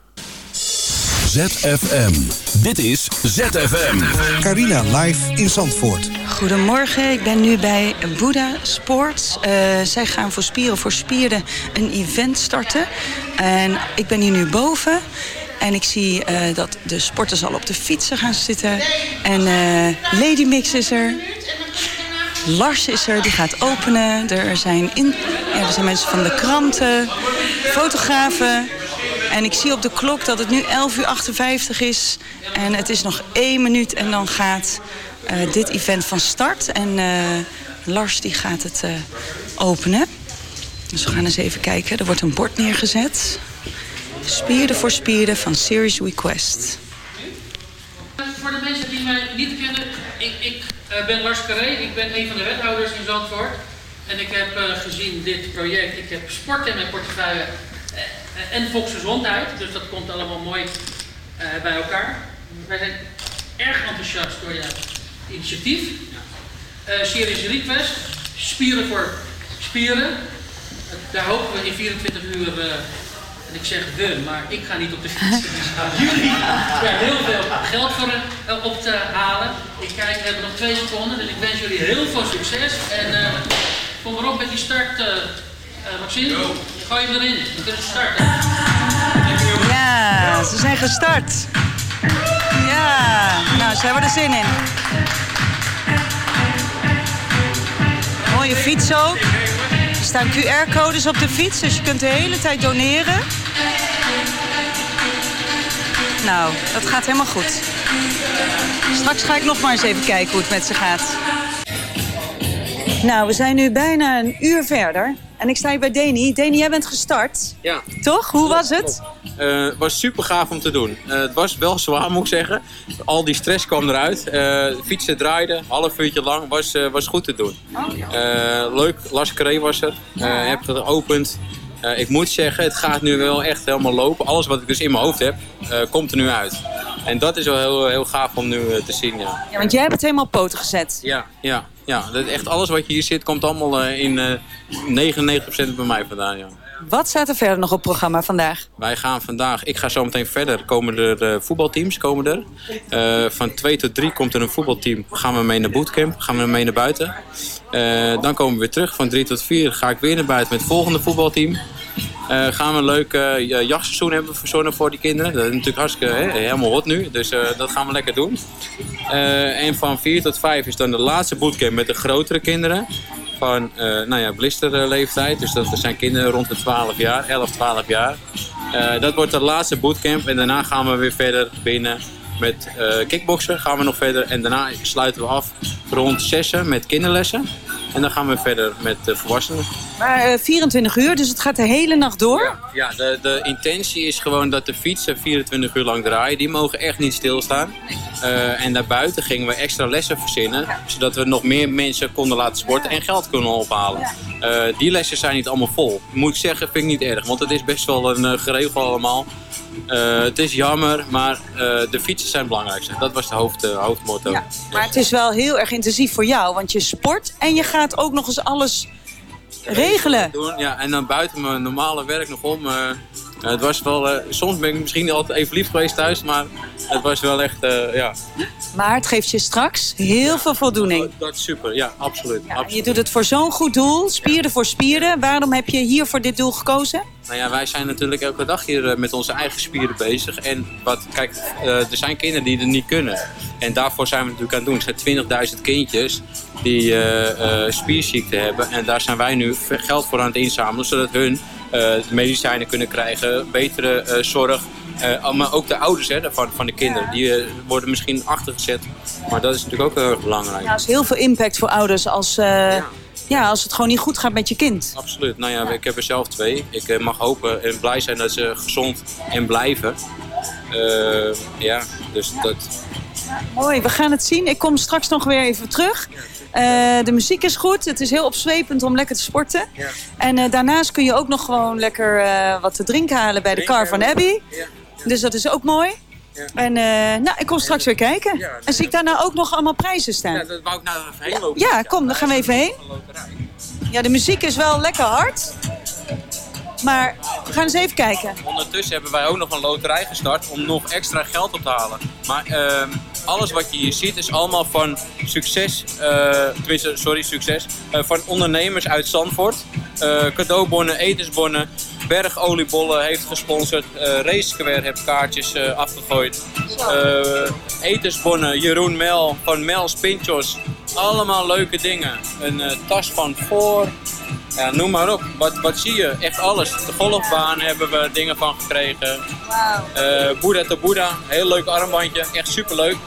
Speaker 2: ZFM. Dit is ZFM.
Speaker 12: Carina live in Zandvoort.
Speaker 13: Goedemorgen, ik ben nu bij Buddha Sports. Zij gaan voor Spieren voor Spieren een event starten. En ik ben hier nu boven. En ik zie eh, dat de sporters al op de fietsen gaan zitten. En eh, Lady Mix is er. Lars is er, die gaat openen. Er zijn, in, er zijn mensen van de kranten, fotografen. En ik zie op de klok dat het nu 11 uur 58 is. En het is nog één minuut en dan gaat eh, dit event van start. En Lars die gaat het openen. Dus we gaan eens even kijken. Er wordt een bord neergezet. Spierde voor spierde van Series Request.
Speaker 14: Voor de mensen die mij niet kennen, ik, ik eh, ben Lars Carré, ik ben een van de wethouders in Zandvoort. En ik heb eh, gezien dit project, ik heb sport in mijn portefeuille eh, en volksgezondheid. Dus dat komt allemaal mooi bij elkaar. Wij zijn erg enthousiast door je initiatief. Series Request, spieren voor spieren. Daar hopen we in 24 uur, en ik zeg we, maar ik ga niet op de fiets. Dus (laughs) jullie ja, heel veel geld voor eh, op te halen. Ik kijk, we hebben nog twee seconden, dus ik wens jullie heel veel succes. En eh, kom maar op met die start, eh eh, Maxime. Gooi hem erin, we kunnen starten.
Speaker 13: Ja, ze zijn gestart. Ja, nou, ze hebben er zin in. Mooie fiets ook. Er staan QR-codes op de fiets, dus je kunt de hele tijd doneren. Nou, dat gaat helemaal goed. Straks ga ik nog maar eens even kijken hoe het met ze gaat. Nou, we zijn nu bijna een uur verder. En ik sta hier bij Deni. Deni, jij bent gestart.
Speaker 15: Ja.
Speaker 13: Toch? Hoe was het?
Speaker 15: Eh, Het was super gaaf om te doen. Eh, het was wel (laughs) zwaar, moet ik zeggen. Al die stress kwam eruit. Eh, fietsen draaiden, half uurtje lang, was, was goed te doen. Eh, leuk, Lars Carré was er. Heb geopend. Eh, ik moet zeggen, het gaat nu wel echt helemaal lopen. Alles wat ik dus in mijn hoofd heb, eh, komt er nu uit. En dat is wel heel, heel gaaf om nu eh, te zien, ja.
Speaker 13: Ja, want jij hebt het helemaal op poten gezet.
Speaker 15: Ja, ja, ja. Dat echt alles wat je hier zit, komt allemaal in eh 99% bij mij vandaan, ja.
Speaker 13: Wat staat er verder nog op het programma vandaag?
Speaker 15: Wij gaan vandaag, ik ga zo meteen verder, komen er eh, voetbalteams komen er. Eh, van 2 tot 3 komt er een voetbalteam, gaan we mee naar bootcamp, gaan we mee naar buiten. Eh, dan komen we weer terug, van 3 tot 4 ga ik weer naar buiten met het volgende voetbalteam. Gaan we een leuk ja, jachtseizoen hebben verzonnen voor die kinderen. Dat is natuurlijk hartstikke helemaal hot nu, dus dat gaan we lekker doen. En van 4 tot 5 is dan de laatste bootcamp met de grotere kinderen. Van eh, nou ja, blisterleeftijd, dus dat zijn kinderen rond de 12 jaar, 11, 12 jaar. Eh, dat wordt de laatste bootcamp en daarna gaan we weer verder binnen met eh kickboksen. Gaan we nog verder en daarna sluiten we af rond 6 met kinderlessen. En dan gaan we verder met de volwassenen.
Speaker 13: Maar eh, 24 uur, dus het gaat de hele nacht door?
Speaker 15: Ja, de, de intentie is gewoon dat de fietsen 24 uur lang draaien. Die mogen echt niet stilstaan. Eh, en daarbuiten gingen we extra lessen verzinnen. Zodat we nog meer mensen konden laten sporten en geld kunnen ophalen. Eh, die lessen zijn niet allemaal vol. Moet ik zeggen, vind ik niet erg. Want het is best wel een eh, geregel allemaal. Eh, het is jammer, maar eh, de fietsen zijn het belangrijkste. Dat was de hoofd, eh, hoofdmotto.
Speaker 13: Maar het is wel heel erg intensief voor jou, want je sport en je gaat ook nog eens alles regelen.
Speaker 15: Doen, ja, en dan buiten mijn normale werk nog om. eh, het was wel, soms ben ik misschien niet altijd even lief geweest thuis, maar het was wel echt, eh, ja.
Speaker 13: Maar het geeft je straks heel veel voldoening.
Speaker 15: Dat is super, ja, absoluut. Absoluut.
Speaker 13: je doet het voor zo'n goed doel, spieren voor spieren. Waarom heb je hier voor dit doel gekozen?
Speaker 15: Nou ja, wij zijn natuurlijk elke dag hier eh, met onze eigen spieren bezig. En wat, kijk, eh, er zijn kinderen die het niet kunnen. En daarvoor zijn we natuurlijk aan het doen. Er zijn 20.000 kindjes die eh, eh, spierziekte hebben. En daar zijn wij nu geld voor aan het inzamelen, zodat hun medicijnen kunnen krijgen, betere zorg. Maar ook de ouders hè, van, van de kinderen, die worden misschien achtergezet. Maar dat is natuurlijk ook heel erg belangrijk.
Speaker 13: Ja, het is heel veel impact voor ouders als, ja. Als het gewoon niet goed gaat met je kind.
Speaker 15: Absoluut. Nou ja, ik heb er zelf twee. Ik eh, mag hopen en blij zijn dat ze gezond en blijven. Eh, ja, dus dat...
Speaker 13: Mooi, we gaan het zien. Ik kom straks nog weer even terug. Eh, de muziek is goed. Het is heel opzwepend om lekker te sporten. En eh, daarnaast kun je ook nog gewoon lekker wat te drinken halen bij de car van Abby. Dus dat is ook mooi. En eh, nou, ik kom straks weer kijken. En zie ik daar nou ook nog allemaal prijzen staan?
Speaker 15: Ja, dat wou ik nou even heen lopen.
Speaker 13: Ja, kom, dan gaan we even heen. Ja, de muziek is wel lekker hard. Maar we gaan eens even kijken.
Speaker 15: Ondertussen hebben wij ook nog een loterij gestart om nog extra geld op te halen. Maar ehm, alles wat je hier ziet is allemaal van succes, eh, tenminste, sorry, succes, eh, van ondernemers uit Zandvoort. Cadeaubonnen, etensbonnen, Bergoliebollen heeft gesponsord, uh, Racewear heeft kaartjes eh, afgegooid. Eh, etensbonnen, Jeroen Mel van Mel's Pinchos, allemaal leuke dingen. Een eh, tas van voor, ja, noem maar op. Wat, wat zie je? Echt alles. De golfbaan hebben we dingen van gekregen. Eh Boeddha to Boeddha, heel leuk armbandje. Echt superleuk.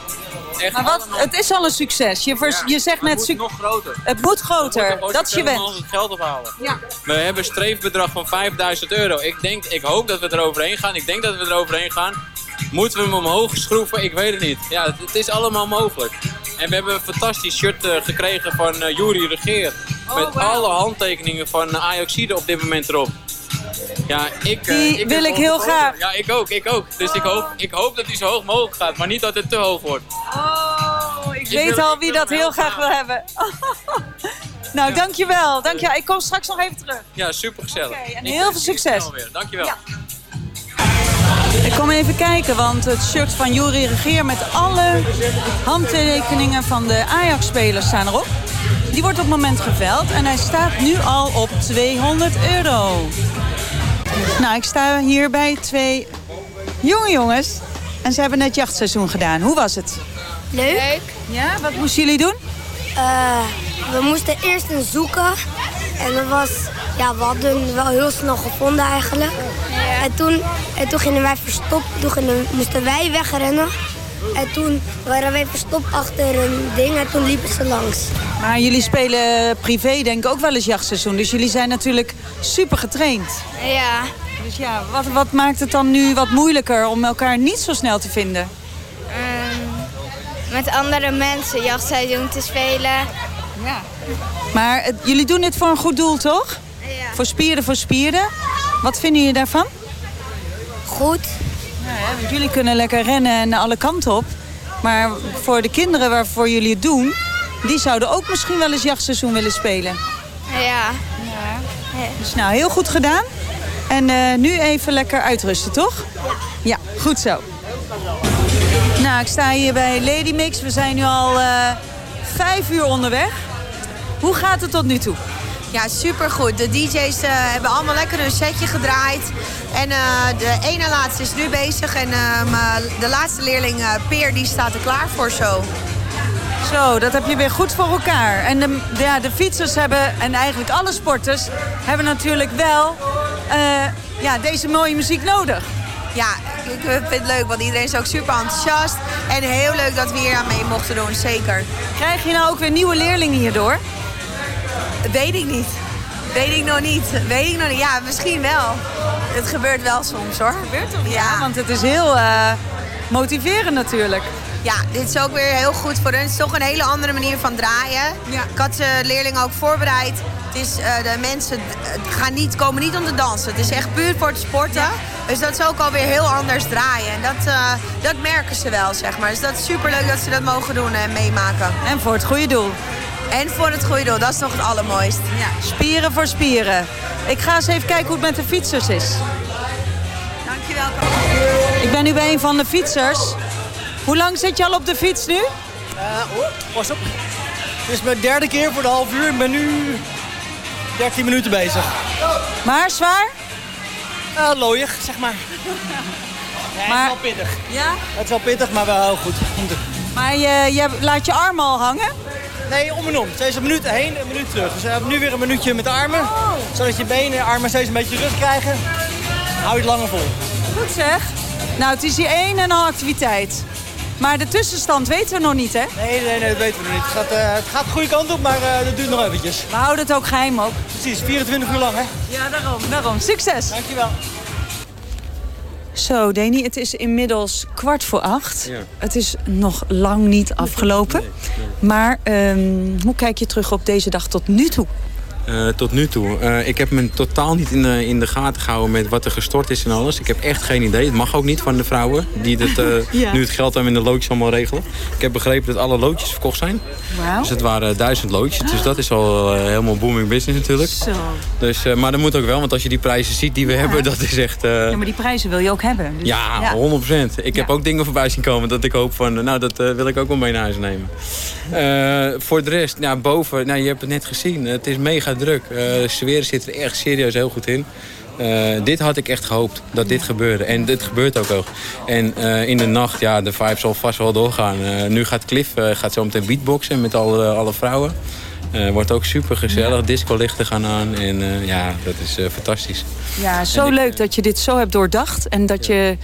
Speaker 15: Echt
Speaker 13: Maar wat, het is al een succes. Je, vers- je zegt net...
Speaker 15: het moet nog groter.
Speaker 13: Het moet groter. Dat is je wens.
Speaker 15: het geld ophalen.
Speaker 13: Ja.
Speaker 15: We hebben een streefbedrag van 5000 euro. Ik, denk, ik hoop dat we er overheen gaan. Ik denk dat we er overheen gaan. Moeten we hem omhoog schroeven? Ik weet het niet. Ja, het, het is allemaal mogelijk. En we hebben een fantastisch shirt eh, gekregen van uh, Jury Regeer. met alle handtekeningen van uh, Ajaxide op dit moment erop. Ja, ik, eh,
Speaker 13: Die
Speaker 15: ik ben
Speaker 13: wil ik heel graag.
Speaker 15: Ja, ik ook, ik ook. Dus ik hoop, ik hoop dat hij zo hoog mogelijk gaat, maar niet dat het te hoog wordt.
Speaker 13: Oh, ik
Speaker 15: Ik
Speaker 13: weet
Speaker 15: wil-
Speaker 13: al
Speaker 15: ik
Speaker 13: wie dat heel
Speaker 15: heel
Speaker 13: graag wil hebben. (laughs) nou, dankjewel. dankjewel. Ik kom straks nog even terug.
Speaker 15: Ja, super gezellig.
Speaker 13: en heel veel succes.
Speaker 15: Dankjewel.
Speaker 13: Ik kom even kijken, want het shirt van Jury Regeer met alle handtekeningen van de Ajax-spelers staan erop. Die wordt op het moment geveld en hij staat nu al op 200 euro. Nou, ik sta hier bij twee jonge jongens en ze hebben net jachtseizoen gedaan. Hoe was het?
Speaker 16: Leuk.
Speaker 13: Ja, wat moesten jullie doen?
Speaker 16: Eh, we moesten eerst een zoeken. En dat was, ja, we hadden hem wel heel snel gevonden eigenlijk. En, toen, en toen gingen wij verstopt, toen gingen, moesten wij wegrennen. En toen waren wij verstopt achter een ding en toen liepen ze langs.
Speaker 13: Maar jullie spelen privé denk ik ook wel eens jachtseizoen. Dus jullie zijn natuurlijk super getraind.
Speaker 16: Ja.
Speaker 13: Dus ja, wat, wat maakt het dan nu wat moeilijker om elkaar niet zo snel te vinden?
Speaker 16: met andere mensen jachtseizoen te spelen.
Speaker 13: Ja. Maar het- jullie doen dit voor een goed doel, toch?
Speaker 16: Ja.
Speaker 13: Voor spieren voor spieren. Wat vinden jullie daarvan?
Speaker 16: Goed.
Speaker 13: Ja, hè, want jullie kunnen lekker rennen en alle kanten op. Maar voor de kinderen waarvoor jullie het doen... die zouden ook misschien wel eens jachtseizoen willen spelen.
Speaker 16: Ja.
Speaker 13: Dus nou, heel goed gedaan. En eh, nu even lekker uitrusten, toch? Ja, goed zo. Nou, ik sta hier bij Lady Mix. We zijn nu al eh, vijf uur onderweg. Hoe gaat het tot nu toe?
Speaker 17: Ja, supergoed. De DJ's eh, hebben allemaal lekker een setje gedraaid. En eh, de ene laatste is nu bezig. En eh, maar de laatste leerling, eh, Peer, die staat er klaar voor zo.
Speaker 13: Zo, dat heb je weer goed voor elkaar. En de, ja, de fietsers hebben, en eigenlijk alle sporters, hebben natuurlijk wel eh, ja, deze mooie muziek nodig.
Speaker 17: Ja, ik vind het leuk, want iedereen is ook super enthousiast. En heel leuk dat we hier aan mee mochten doen, zeker.
Speaker 13: Krijg je nou ook weer nieuwe leerlingen hierdoor?
Speaker 17: Weet ik niet. Weet ik nog niet. Weet ik nog niet. Ja, misschien wel. Het gebeurt wel soms hoor.
Speaker 13: Gebeurt toch? Ja, want het is heel eh, motiverend natuurlijk.
Speaker 17: Ja, dit is ook weer heel goed voor hun. Het is toch een hele andere manier van draaien. Ik had de leerlingen ook voorbereid. Het is, eh, de mensen eh, gaan niet, komen niet om te dansen. Het is echt puur voor het sporten. Dus dat is ook alweer heel anders draaien. En dat, dat merken ze wel, zeg maar. Dus dat is superleuk dat ze dat mogen doen en meemaken.
Speaker 13: En voor het goede doel.
Speaker 17: En voor het goede doel, dat is toch het allermooist.
Speaker 13: Ja. Spieren voor spieren. Ik ga eens even kijken hoe het met de fietsers is.
Speaker 17: Dankjewel.
Speaker 13: Ik ben nu bij een van de fietsers. Hoe lang zit je al op de fiets nu?
Speaker 18: oh, pas op. Dit is mijn derde keer voor de half uur. Ik ben nu 13 minuten bezig.
Speaker 13: Maar zwaar?
Speaker 18: Uh, looiig, zeg maar. (laughs) Nee,
Speaker 13: Maar-
Speaker 18: het is wel pittig.
Speaker 13: Ja?
Speaker 18: Het is wel pittig, maar wel heel goed.
Speaker 13: Maar je, je laat je armen al hangen?
Speaker 18: Nee, om en om. Steeds een minuut heen, een minuut terug. Dus we hebben nu weer een minuutje met de armen.
Speaker 13: Oh.
Speaker 18: Zodat je benen en armen steeds een beetje rust krijgen. Hou je het langer vol.
Speaker 13: Goed zeg. Nou, het is hier één en al activiteit. Maar de tussenstand weten we nog niet, hè?
Speaker 18: Nee, nee, nee, dat weten we nog niet. Het gaat, eh, het gaat de goede kant op, maar eh, dat duurt nog eventjes.
Speaker 13: We houden het ook geheim ook.
Speaker 18: Precies, 24 uur lang, hè?
Speaker 13: Ja, daarom. Daarom. Succes.
Speaker 18: Dankjewel.
Speaker 13: Zo, Deni, het is inmiddels kwart voor acht.
Speaker 15: Ja.
Speaker 13: Het is nog lang niet afgelopen. Maar ehm, hoe kijk je terug op deze dag tot nu toe?
Speaker 15: Eh, tot nu toe. Eh, ik heb me totaal niet in de, in de gaten gehouden met wat er gestort is en alles. Ik heb echt geen idee. Het mag ook niet van de vrouwen die het, eh, (laughs)
Speaker 13: Ja.
Speaker 15: nu het geld hebben in de loodjes allemaal regelen. Ik heb begrepen dat alle loodjes verkocht zijn.
Speaker 13: Wauw.
Speaker 15: Dus het waren duizend loodjes. Dus dat is al eh, helemaal booming business natuurlijk.
Speaker 13: Zo.
Speaker 15: Dus, eh, maar dat moet ook wel, want als je die prijzen ziet die we hebben, dat is echt... eh,
Speaker 13: Ja, maar die prijzen wil je ook hebben. Dus,
Speaker 15: ja, 100%. Ik heb ook dingen voorbij zien komen dat ik hoop van, nou, dat eh, wil ik ook wel mee naar huis nemen. Eh, voor de rest, ja, boven, nou, je hebt het net gezien. Het is mega druk. Eh, de sfeer zit er echt serieus heel goed in. Eh, dit had ik echt gehoopt, dat dit gebeurde. En dit gebeurt ook ook. En eh, in de nacht, ja, de vibe zal vast wel doorgaan. Eh, nu gaat Cliff eh, gaat zo meteen beatboxen met alle, alle vrouwen. Eh, wordt ook super gezellig. Discolichten gaan aan. En eh, ja, dat is eh, fantastisch.
Speaker 13: Ja, zo leuk dat je dit zo hebt doordacht. En dat je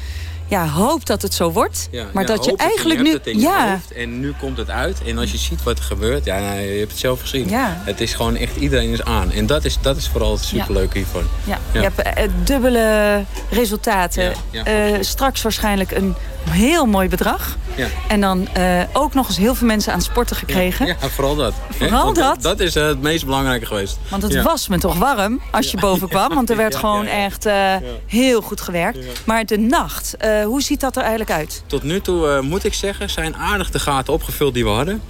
Speaker 13: ja, hoopt dat het zo wordt.
Speaker 15: Ja,
Speaker 13: maar
Speaker 15: ja,
Speaker 13: dat je
Speaker 15: hoop
Speaker 13: eigenlijk
Speaker 15: hebt
Speaker 13: nu...
Speaker 15: het in je
Speaker 13: ja,
Speaker 15: hoofd en nu komt het uit. En als je ziet wat er gebeurt, ja, nou, je hebt het zelf gezien.
Speaker 13: Ja.
Speaker 15: Het is gewoon echt, iedereen is aan. En dat is, dat is vooral het superleuke hiervan.
Speaker 13: ja. Je hebt eh, dubbele resultaten. Eh, straks waarschijnlijk een heel mooi bedrag.
Speaker 15: Ja.
Speaker 13: En dan eh, ook nog eens heel veel mensen aan het sporten gekregen.
Speaker 15: Ja, vooral dat.
Speaker 13: Vooral dat?
Speaker 15: Dat is eh, het meest belangrijke geweest.
Speaker 13: Want het
Speaker 15: Ja.
Speaker 13: was me toch warm als je boven kwam. Want er werd gewoon echt eh, heel goed gewerkt. Maar de nacht, hoe ziet dat er eigenlijk uit?
Speaker 15: Tot nu toe moet ik zeggen, zijn aardig de gaten opgevuld die we hadden.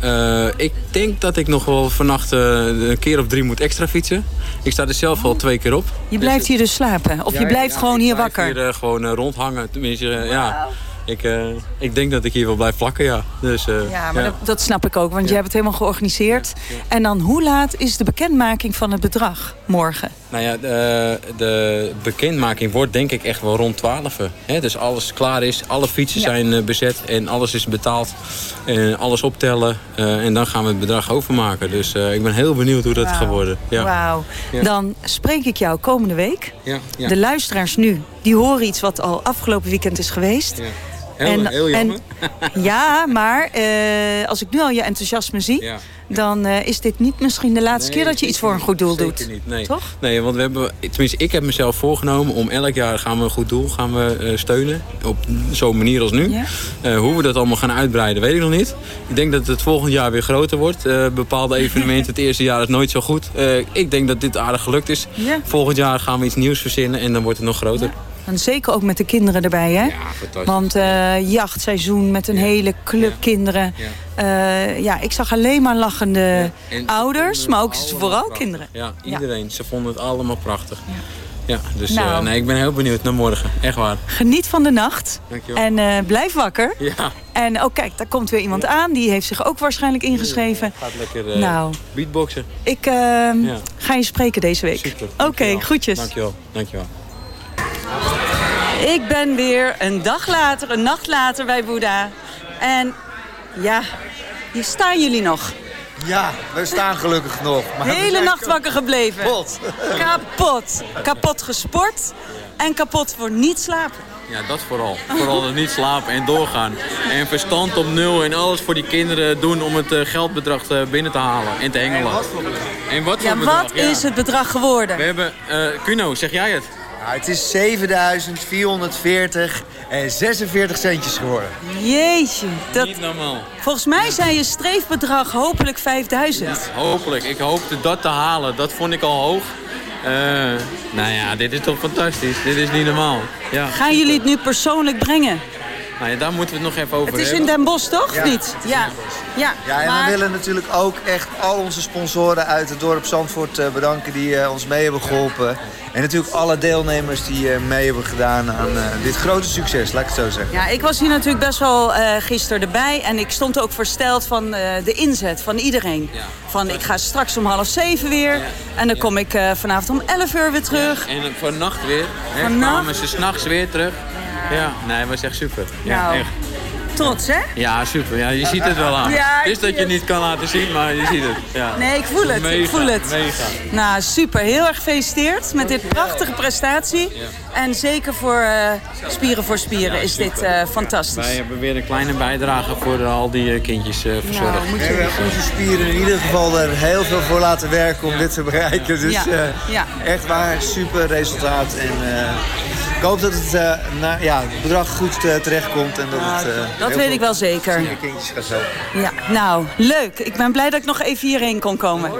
Speaker 15: Eh, ik denk dat ik nog wel vannacht eh, een keer of drie moet extra fietsen. Ik sta er zelf al twee keer op.
Speaker 13: Je blijft hier dus slapen? Of
Speaker 15: Ja,
Speaker 13: je blijft
Speaker 15: ja,
Speaker 13: gewoon
Speaker 15: ik
Speaker 13: hier
Speaker 15: blijf
Speaker 13: wakker?
Speaker 15: hier eh, gewoon rondhangen. Tenminste, ja. Ik, eh, ik denk dat ik hier wel blijf plakken, ja. Dus, eh,
Speaker 13: Ja, maar Dat, dat snap ik ook, want je hebt het helemaal georganiseerd. En dan, hoe laat is de bekendmaking van het bedrag morgen?
Speaker 15: Nou ja, de, de bekendmaking wordt denk ik echt wel rond 12. Hè? Dus alles klaar is, alle fietsen zijn eh, bezet en alles is betaald. En alles optellen en dan gaan we het bedrag overmaken. Dus ik ben heel benieuwd hoe dat gaat worden. Ja.
Speaker 13: Wauw. Dan spreek ik jou komende week.
Speaker 15: Ja, ja.
Speaker 13: De luisteraars nu, die horen iets wat al afgelopen weekend is geweest.
Speaker 15: Heel, heel jammer.
Speaker 13: ja, maar eh, als ik nu al je enthousiasme zie...
Speaker 15: Ja.
Speaker 13: dan eh, is dit niet misschien de laatste
Speaker 15: Nee,
Speaker 13: keer dat je iets voor een goed doel doet.
Speaker 15: Niet, nee.
Speaker 13: Toch?
Speaker 15: Nee, want we hebben, tenminste, ik heb mezelf voorgenomen om elk jaar gaan we een goed doel gaan we, eh, steunen. Op zo'n manier als nu.
Speaker 13: Ja.
Speaker 15: Hoe we dat allemaal gaan uitbreiden, weet ik nog niet. Ik denk dat het volgend jaar weer groter wordt. Bepaalde (laughs) evenementen het eerste jaar is nooit zo goed. Ik denk dat dit aardig gelukt is.
Speaker 13: Ja.
Speaker 15: Volgend jaar gaan we iets nieuws verzinnen en dan wordt het nog groter.
Speaker 13: En zeker ook met de kinderen erbij, hè?
Speaker 15: fantastisch.
Speaker 13: Want eh, jachtseizoen met een hele club kinderen. Ja. ja, ik zag alleen maar lachende
Speaker 15: En-
Speaker 13: ouders, maar ook vooral
Speaker 15: prachtig.
Speaker 13: kinderen.
Speaker 15: Ja, iedereen. Ze vonden het allemaal prachtig. Ja, dus
Speaker 13: Nou.
Speaker 15: eh, nee, ik ben heel benieuwd naar morgen. Echt waar.
Speaker 13: Geniet van de nacht.
Speaker 15: Dankjewel.
Speaker 13: En eh, blijf wakker.
Speaker 15: Ja.
Speaker 13: En oh kijk, daar komt weer iemand aan. Die heeft zich ook waarschijnlijk ingeschreven.
Speaker 15: Gaat lekker eh,
Speaker 13: Nou.
Speaker 15: beatboxen.
Speaker 13: Ik eh, ga je spreken deze week.
Speaker 15: Super.
Speaker 13: Oké,
Speaker 15: dankjewel.
Speaker 13: groetjes.
Speaker 15: Dankjewel. Dankjewel.
Speaker 13: Ik ben weer een dag later, een nacht later bij Boeddha. En ja, hier staan jullie nog.
Speaker 19: Ja, we staan gelukkig nog. Maar
Speaker 13: Hele nacht wakker gebleven.
Speaker 19: Kapot.
Speaker 13: Kapot. Kapot gesport en kapot voor niet slapen.
Speaker 15: Ja, dat vooral. Vooral dat niet slapen en doorgaan. En verstand op nul en alles voor die kinderen doen om het eh, geldbedrag eh, binnen te halen en te hengelen. En wat voor bedrag? En wat voor
Speaker 13: Ja,
Speaker 15: bedrag,
Speaker 13: wat
Speaker 15: ja.
Speaker 13: is het bedrag geworden?
Speaker 15: We hebben, eh Kuno, zeg jij het?
Speaker 19: Het is 7440 en 46 centjes geworden.
Speaker 13: Jeetje. Dat,
Speaker 15: Niet normaal.
Speaker 13: volgens mij zei je streefbedrag hopelijk 5000.
Speaker 15: Hopelijk. Ik hoopte dat te halen. Dat vond ik al hoog. Eh, nou ja, dit is toch fantastisch. Dit is niet normaal. Ja.
Speaker 13: Gaan jullie het nu persoonlijk brengen?
Speaker 15: Nou ja, daar moeten we het nog even over
Speaker 13: Het is in
Speaker 15: hebben.
Speaker 13: Den Bosch, toch?
Speaker 19: Ja,
Speaker 13: niet? Ja. ja.
Speaker 19: Ja, en
Speaker 13: maar-
Speaker 19: we willen natuurlijk ook echt al onze sponsoren uit het dorp Zandvoort eh, bedanken die eh, ons mee hebben geholpen. En natuurlijk alle deelnemers die eh, mee hebben gedaan aan eh, dit grote succes, laat ik het zo zeggen.
Speaker 13: Ja, ik was hier natuurlijk best wel eh gisteren erbij. En ik stond ook versteld van eh, de inzet van iedereen. Van ik ga straks om half zeven weer. En dan kom ik eh, vanavond om elf uur weer terug.
Speaker 15: En vannacht weer. Hè,
Speaker 13: Vannacht?
Speaker 15: kwamen ze s'nachts weer terug. Ja, nee, dat was echt super. Ja,
Speaker 13: Nou,
Speaker 15: echt.
Speaker 13: Trots, hè?
Speaker 15: Ja, super. Ja, je ziet het wel aan.
Speaker 13: Ja,
Speaker 15: het is dat
Speaker 13: zie
Speaker 15: je
Speaker 13: het.
Speaker 15: niet kan laten zien, maar je ziet het. Ja.
Speaker 13: Nee, ik voel het.
Speaker 15: Mega,
Speaker 13: ik voel het.
Speaker 15: Mega.
Speaker 13: Nou, super. Heel erg gefeliciteerd met dit prachtige prestatie. En zeker voor eh, Spieren voor Spieren is dit eh, fantastisch.
Speaker 15: Wij hebben weer een kleine bijdrage voor eh, al die eh, kindjes verzorgd.
Speaker 13: Nou, moet
Speaker 19: We hebben onze spieren in ieder geval er heel veel voor laten werken om dit te bereiken. Dus
Speaker 13: Ja,
Speaker 19: eh,
Speaker 13: ja.
Speaker 19: echt waar, super resultaat. En eh, ik hoop dat het, eh, naar, ja, het bedrag goed eh, terechtkomt. En dat het, eh,
Speaker 13: dat weet ik wel zeker.
Speaker 19: seniorkindjes gaat helpen.
Speaker 13: Ja, nou, leuk. Ik ben blij dat ik nog even hierheen kon komen.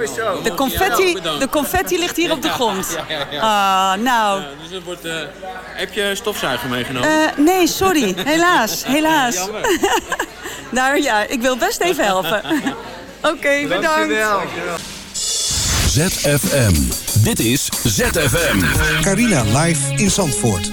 Speaker 13: De confetti, de confetti ligt hier op de grond. Ah, nou.
Speaker 15: Dus het wordt, eh, heb je een stofzuiger meegenomen?
Speaker 13: Eh, nee, sorry. Helaas, helaas. nou ja, ik wil best even helpen. Oké, bedankt.
Speaker 2: ZFM. Dit is ZFM.
Speaker 20: Carina live in Zandvoort.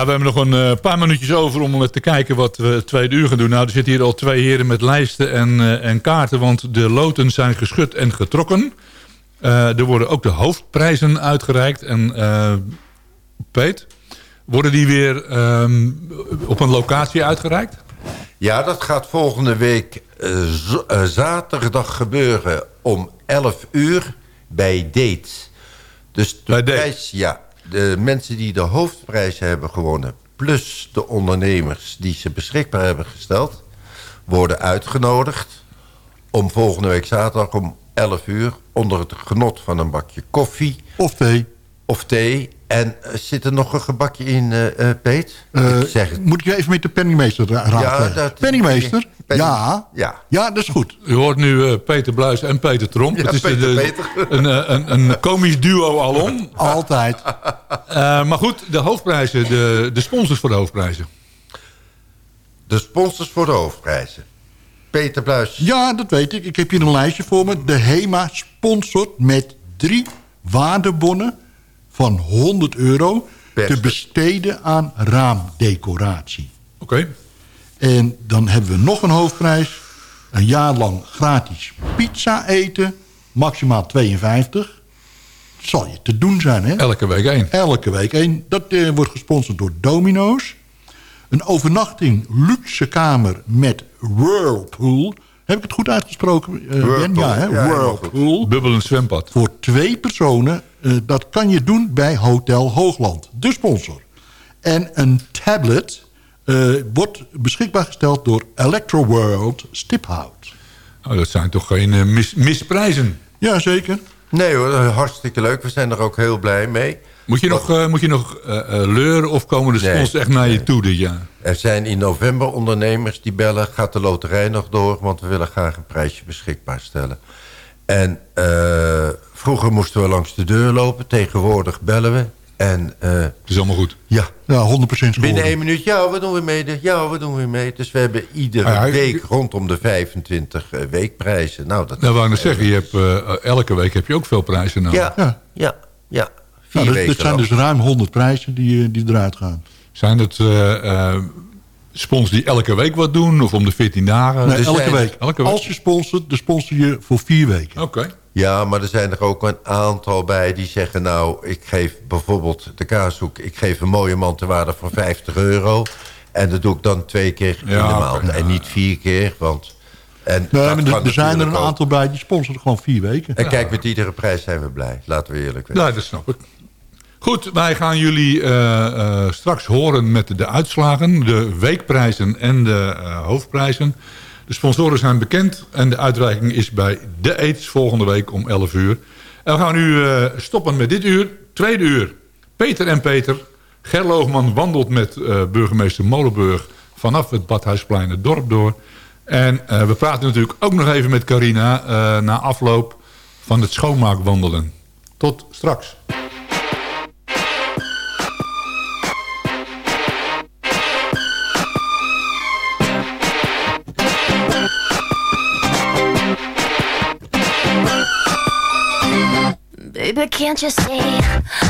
Speaker 4: Ja, we hebben nog een eh, paar minuutjes over om te kijken wat we het tweede uur gaan doen. Nou, er zitten hier al twee heren met lijsten en, eh, en kaarten, want de loten zijn geschud en getrokken. Eh, er worden ook de hoofdprijzen uitgereikt. En Peet, worden die weer ehm, op een locatie uitgereikt?
Speaker 21: Ja, dat gaat volgende week zaterdag gebeuren om 11 uur bij Date. Dus de prijs, ja, de mensen die de hoofdprijs hebben gewonnen... plus de ondernemers die ze beschikbaar hebben gesteld... worden uitgenodigd om volgende week zaterdag om 11 uur... onder het genot van een bakje koffie...
Speaker 22: Of thee.
Speaker 21: Of thee. En eh, zit er nog een gebakje in, eh eh, Peet? Ik zeg het.
Speaker 22: Moet ik je even met de penningmeester ra- raadplegen? penningmeester?
Speaker 21: Penning-
Speaker 22: ja.
Speaker 21: ja.
Speaker 22: Ja, dat is goed.
Speaker 4: U hoort nu eh, Peter Bluis en Peter Tromp.
Speaker 22: Ja,
Speaker 4: het is de-
Speaker 22: Peter,
Speaker 4: de-
Speaker 22: Peter.
Speaker 4: Een, een, een komisch duo alom. (laughs)
Speaker 22: Altijd.
Speaker 4: Eh, maar goed, de hoofdprijzen, de, de sponsors voor de hoofdprijzen.
Speaker 21: De sponsors voor de hoofdprijzen. Peter Bluis.
Speaker 22: Ja, dat weet ik. Ik heb hier een lijstje voor me. De HEMA sponsort met drie waardebonnen van 100 euro... te besteden aan raamdecoratie.
Speaker 4: Oké.
Speaker 22: En dan hebben we nog een hoofdprijs. Een jaar lang gratis pizza eten. Maximaal 52. Zal je te doen zijn, hè?
Speaker 4: Elke week één.
Speaker 22: Elke week één. Dat eh, wordt gesponsord door Domino's. Een overnachting, luxe kamer met whirlpool. Heb ik het goed uitgesproken, Ben?
Speaker 4: Whirlpool,
Speaker 22: Ja, hè?
Speaker 4: ja,
Speaker 22: whirlpool.
Speaker 4: Bubbelend zwembad.
Speaker 22: Voor twee personen. Eh, dat kan je doen bij Hotel Hoogland, de sponsor. En een tablet eh, wordt beschikbaar gesteld door Electroworld Stiphout.
Speaker 4: Oh, dat zijn toch geen eh, mis, misprijzen?
Speaker 22: Jazeker.
Speaker 21: Nee hoor, hartstikke leuk. We zijn er ook heel blij mee.
Speaker 4: Moet je nog, eh, moet je nog leuren of komen de
Speaker 21: Nee,
Speaker 4: sponsors echt naar je toe dit jaar?
Speaker 21: Er zijn in november ondernemers die bellen... gaat de loterij nog door, want we willen graag een prijsje beschikbaar stellen. En eh, vroeger moesten we langs de deur lopen. Tegenwoordig bellen we. En, eh,
Speaker 4: het is allemaal goed.
Speaker 21: Ja.
Speaker 22: Ja, 100%
Speaker 21: Binnen één minuut, ja, we doen weer mee. Ja, we doen weer mee. Dus we hebben iedere
Speaker 4: Ah, ja,
Speaker 21: week rondom de 25 eh, weekprijzen. Nou, dat
Speaker 4: Nou, wou ik net zeggen, je hebt, eh, elke week heb je ook veel prijzen nodig.
Speaker 21: Ja, ja, ja. ja. Vier
Speaker 22: Nou, dat,
Speaker 21: weken
Speaker 22: dat zijn dus ruim 100 prijzen die, die eruit gaan.
Speaker 4: Zijn het eh, eh, sponsors die elke week wat doen? Of om de 14 dagen?
Speaker 22: Nee,
Speaker 21: er
Speaker 22: elke week.
Speaker 4: Elke week?
Speaker 22: Als je sponsort, dan sponsor je voor vier weken.
Speaker 4: Oké.
Speaker 21: Ja, maar er zijn er ook een aantal bij die zeggen... nou, ik geef bijvoorbeeld de kaashoek... ik geef een mooie man te waarde van 50 euro... en dat doe ik dan twee keer in de maand. En niet vier keer, want... En
Speaker 22: Nee, maar er, zijn er een
Speaker 21: ook.
Speaker 22: aantal bij die sponsoren gewoon vier weken.
Speaker 21: En kijk, met iedere prijs zijn we blij. Laten we eerlijk zijn.
Speaker 4: Ja, dat snap ik. Goed, wij gaan jullie eh, eh, straks horen met de uitslagen. De weekprijzen en de eh, hoofdprijzen. De sponsoren zijn bekend. En de uitreiking is bij de Aids volgende week om 11 uur. En we gaan nu eh, stoppen met dit uur. Tweede uur. Peter en Peter. Gerloogman wandelt met eh, burgemeester Molenburg... vanaf het Badhuisplein het dorp door. En eh, we praten natuurlijk ook nog even met Carina... na afloop van het schoonmaakwandelen. Tot straks.
Speaker 7: Can't you see